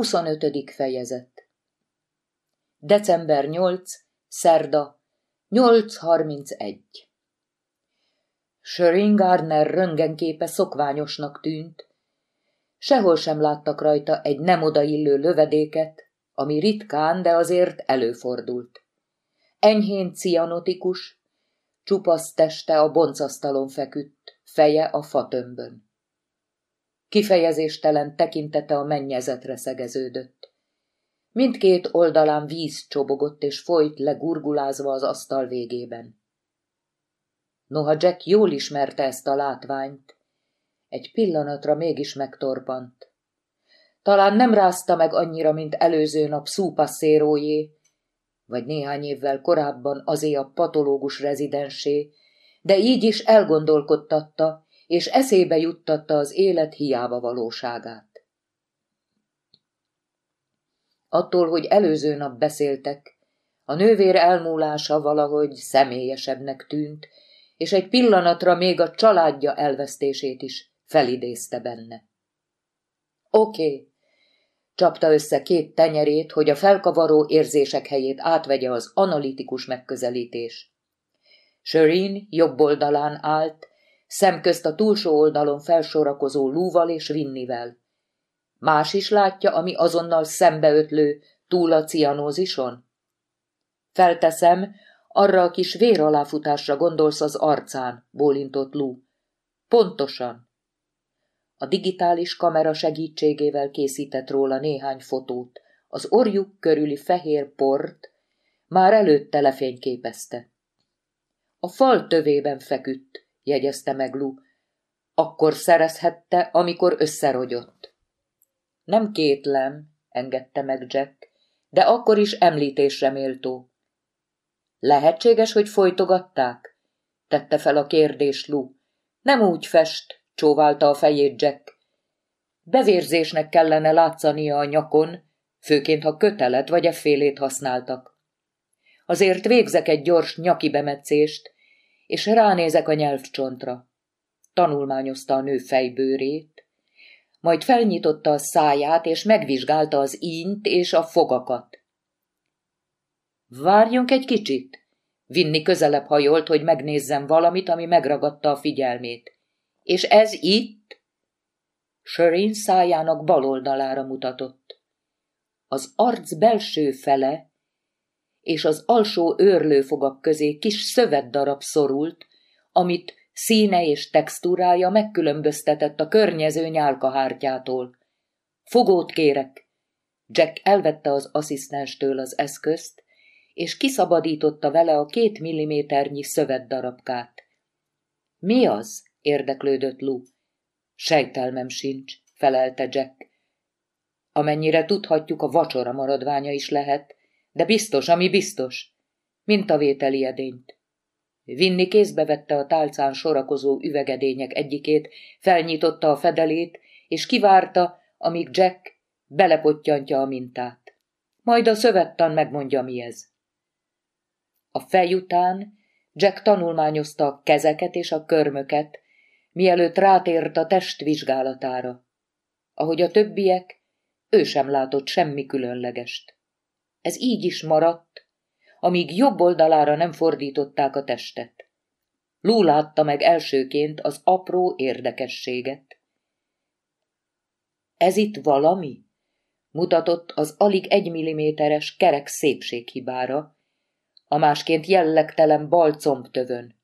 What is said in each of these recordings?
25. fejezet December 8. Szerda 8.31 Sörin Gardner röngenképe szokványosnak tűnt. Sehol sem láttak rajta egy nem odaillő lövedéket, ami ritkán, de azért előfordult. Enyhén cianotikus, csupasz teste a boncasztalon feküdt, feje a fatömbön. Kifejezéstelen tekintete a mennyezetre szegeződött. Mindkét oldalán víz csobogott és folyt legurgulázva az asztal végében. Noha Jack jól ismerte ezt a látványt, egy pillanatra mégis megtorpant. Talán nem rázta meg annyira, mint előző nap szúpasszérójé, vagy néhány évvel korábban azé a patológus rezidensé, de így is elgondolkodtatta, és eszébe juttatta az élet hiába valóságát. Attól, hogy előző nap beszéltek, a nővér elmúlása valahogy személyesebbnek tűnt, és egy pillanatra még a családja elvesztését is felidézte benne. Oké, csapta össze két tenyerét, hogy a felkavaró érzések helyét átvegye az analitikus megközelítés. Sörén jobb oldalán állt, szemközt a túlsó oldalon felsorakozó lúval és vinnivel. Más is látja, ami azonnal szembeötlő túl a cianózison? Felteszem, arra a kis vér aláfutásra gondolsz az arcán, bólintott Lú. Pontosan. A digitális kamera segítségével készített róla néhány fotót. Az orjuk körüli fehér port már előtte lefényképezte. A fal tövében feküdt, jegyezte meg Lu. Akkor szerezhette, amikor összerogyott. Nem kétlem, engedte meg Jack, de akkor is említésre méltó. Lehetséges, hogy folytogatták? Tette fel a kérdés Lu. Nem úgy fest, csóválta a fejét Jack. Bevérzésnek kellene látszania a nyakon, főként ha kötelet vagy effélét használtak. Azért végzek egy gyors nyaki bemetszést, és ránézek a nyelvcsontra. Tanulmányozta a nő fejbőrét, majd felnyitotta a száját, és megvizsgálta az ínt és a fogakat. Várjunk egy kicsit. Vinni közelebb hajolt, hogy megnézzem valamit, ami megragadta a figyelmét. És ez itt? Sörin szájának bal oldalára mutatott. Az arc belső fele és az alsó őrlőfogak közé kis szövetdarab szorult, amit színe és textúrája megkülönböztetett a környező nyálkahártyától. Fogót kérek! Jack elvette az asszisztenstől az eszközt, és kiszabadította vele a két milliméternyi szövetdarabkát. Mi az? érdeklődött Lou. Sejtelmem sincs, felelte Jack. Amennyire tudhatjuk, a vacsora maradványa is lehet, de biztos, ami biztos. Mintavételi edényt. Vinni kézbe vette a tálcán sorakozó üvegedények egyikét, felnyitotta a fedelét, és kivárta, amíg Jack belepottyantja a mintát. Majd a szövettan megmondja, mi ez. A fej után Jack tanulmányozta a kezeket és a körmöket, mielőtt rátért a test vizsgálatára. Ahogy a többiek, ő sem látott semmi különlegest. Ez így is maradt, amíg jobb oldalára nem fordították a testet. Lú látta meg elsőként az apró érdekességet. Ez itt valami? Mutatott az alig egy milliméteres kerek szépséghibára, a másként jellegtelen bal combtövön.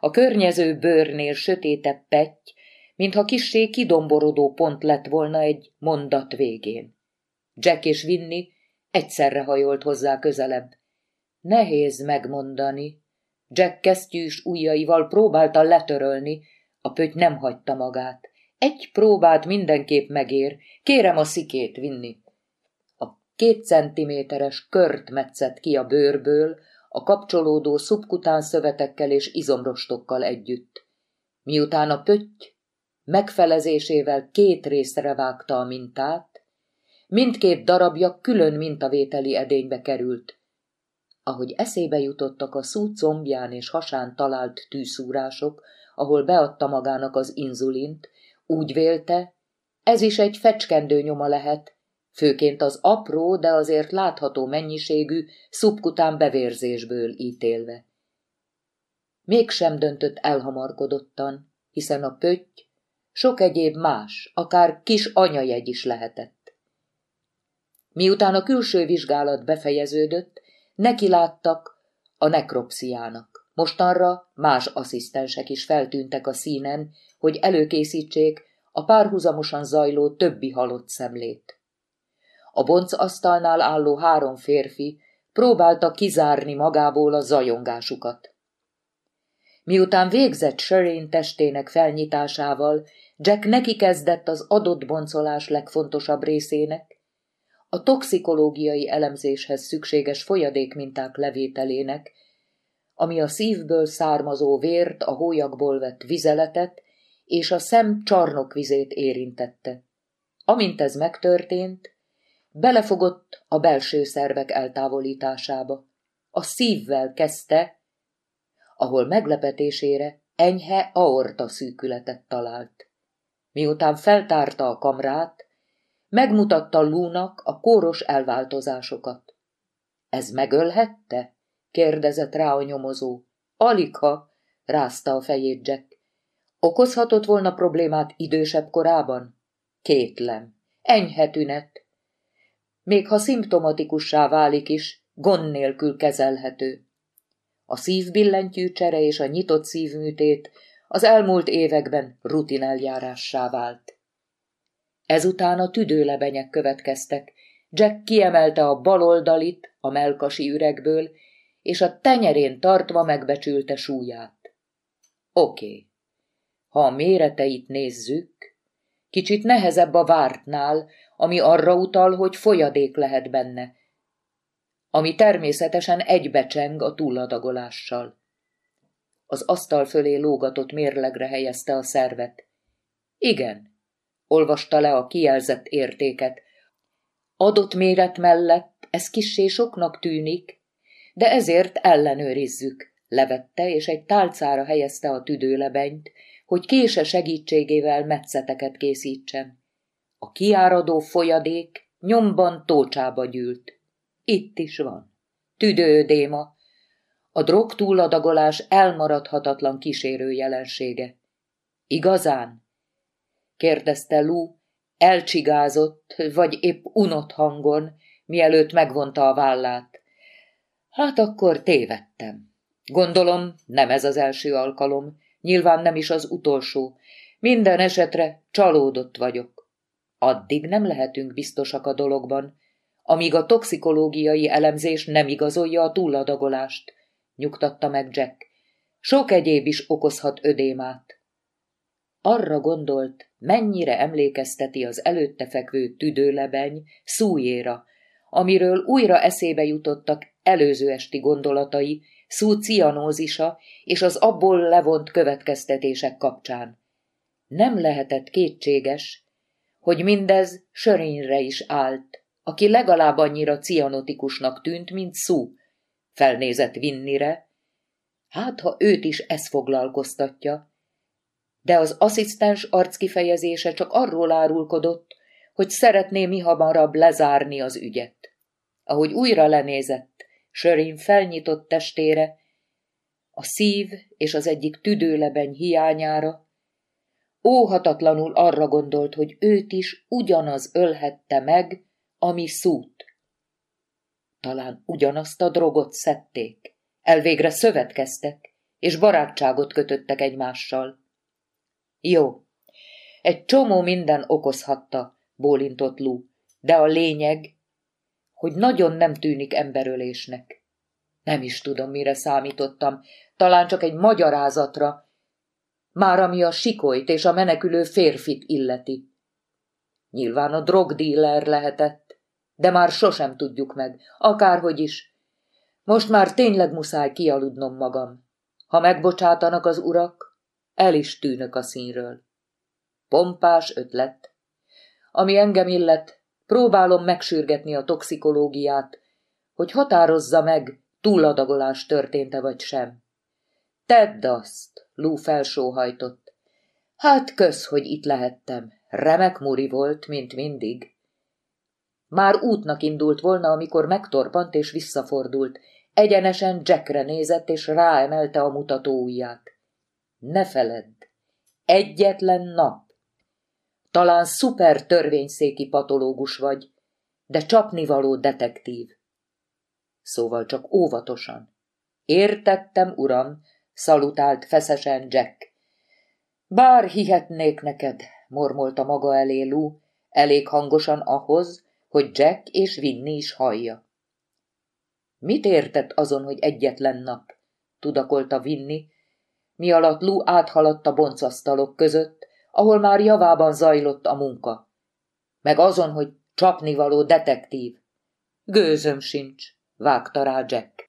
A környező bőrnél sötétebb petty, mintha kissé kidomborodó pont lett volna egy mondat végén. Jack és Vinni Egyszerre hajolt hozzá közelebb. Nehéz megmondani. Jack kesztyűs ujjaival próbálta letörölni, a pöty nem hagyta magát. Egy próbát mindenképp megér, kérem a szikét vinni. A két centiméteres kört metszett ki a bőrből, a kapcsolódó szubkután szövetekkel és izomrostokkal együtt. Miután a pötty megfelezésével két részre vágta a mintát, Mindkét darabja külön mintavételi edénybe került. Ahogy eszébe jutottak a szú combján és hasán talált tűszúrások, ahol beadta magának az inzulint, úgy vélte, ez is egy fecskendő nyoma lehet, főként az apró, de azért látható mennyiségű szubkután bevérzésből ítélve. Mégsem döntött elhamarkodottan, hiszen a pötty sok egyéb más, akár kis anyajegy is lehetett. Miután a külső vizsgálat befejeződött, neki láttak a nekropsziának. Mostanra más asszisztensek is feltűntek a színen, hogy előkészítsék a párhuzamosan zajló többi halott szemlét. A bonc asztalnál álló három férfi próbálta kizárni magából a zajongásukat. Miután végzett Sherén testének felnyitásával, Jack neki kezdett az adott boncolás legfontosabb részének, a toxikológiai elemzéshez szükséges folyadékminták levételének, ami a szívből származó vért, a hólyakból vett vizeletet és a szem csarnokvizét érintette. Amint ez megtörtént, belefogott a belső szervek eltávolításába. A szívvel kezdte, ahol meglepetésére enyhe aorta szűkületet talált. Miután feltárta a kamrát, megmutatta Lúnak a kóros elváltozásokat. Ez megölhette? kérdezett rá a nyomozó. Aligha, rázta a fejét Jack. Okozhatott volna problémát idősebb korában? Kétlem. Enyhe tünet. Még ha szimptomatikussá válik is, gond nélkül kezelhető. A szívbillentyű csere és a nyitott szívműtét az elmúlt években rutineljárássá vált. Ezután a tüdőlebenyek következtek. Jack kiemelte a baloldalit a melkasi üregből, és a tenyerén tartva megbecsülte súlyát. Oké, ha a méreteit nézzük, kicsit nehezebb a vártnál, ami arra utal, hogy folyadék lehet benne, ami természetesen egybecseng a túladagolással. Az asztal fölé lógatott mérlegre helyezte a szervet. Igen, olvasta le a kijelzett értéket. Adott méret mellett ez kissé soknak tűnik, de ezért ellenőrizzük. Levette, és egy tálcára helyezte a tüdőlebenyt, hogy kése segítségével metszeteket készítsen. A kiáradó folyadék nyomban tócsába gyűlt. Itt is van. Tüdődéma. A drog túladagolás elmaradhatatlan kísérő jelensége. Igazán? Kérdezte Lou, elcsigázott, vagy épp unott hangon, mielőtt megvonta a vállát. Hát akkor tévedtem. Gondolom, nem ez az első alkalom, nyilván nem is az utolsó. Minden esetre csalódott vagyok. Addig nem lehetünk biztosak a dologban, amíg a toxikológiai elemzés nem igazolja a túladagolást, nyugtatta meg Jack. Sok egyéb is okozhat ödémát. Arra gondolt, mennyire emlékezteti az előtte fekvő tüdőlebeny szújéra, amiről újra eszébe jutottak előző esti gondolatai, szú cianózisa és az abból levont következtetések kapcsán. Nem lehetett kétséges, hogy mindez sörényre is állt, aki legalább annyira cianotikusnak tűnt, mint szú. Felnézett Vinnire. Hát, ha őt is ez foglalkoztatja, de az asszisztens arckifejezése csak arról árulkodott, hogy szeretné mi hamarabb lezárni az ügyet. Ahogy újra lenézett, Sörin felnyitott testére, a szív és az egyik tüdőlebeny hiányára, óhatatlanul arra gondolt, hogy őt is ugyanaz ölhette meg, ami szút. Talán ugyanazt a drogot szedték, elvégre szövetkeztek, és barátságot kötöttek egymással. Jó. Egy csomó minden okozhatta, bólintott Lú, de a lényeg, hogy nagyon nem tűnik emberölésnek. Nem is tudom, mire számítottam, talán csak egy magyarázatra, már ami a sikolyt és a menekülő férfit illeti. Nyilván a drogdíler lehetett, de már sosem tudjuk meg, akárhogy is. Most már tényleg muszáj kialudnom magam. Ha megbocsátanak az urak, el is tűnök a színről. Pompás ötlet. Ami engem illet, próbálom megsürgetni a toxikológiát, hogy határozza meg, túladagolás történt-e vagy sem. Tedd azt, Lú felsóhajtott. Hát kösz, hogy itt lehettem. Remek muri volt, mint mindig. Már útnak indult volna, amikor megtorpant és visszafordult. Egyenesen Jackre nézett, és ráemelte a mutató ujját. Ne feledd, egyetlen nap. Talán szuper törvényszéki patológus vagy, de csapnivaló detektív. Szóval csak óvatosan. Értettem, uram, szalutált feszesen Jack. Bár hihetnék neked, mormolta maga elé Lou, elég hangosan ahhoz, hogy Jack és Vinni is hallja. Mit értett azon, hogy egyetlen nap? tudakolta Vinni, mi alatt Lou áthaladt a boncasztalok között, ahol már javában zajlott a munka. Meg azon, hogy csapnivaló detektív. Gőzöm sincs, vágta rá Jack.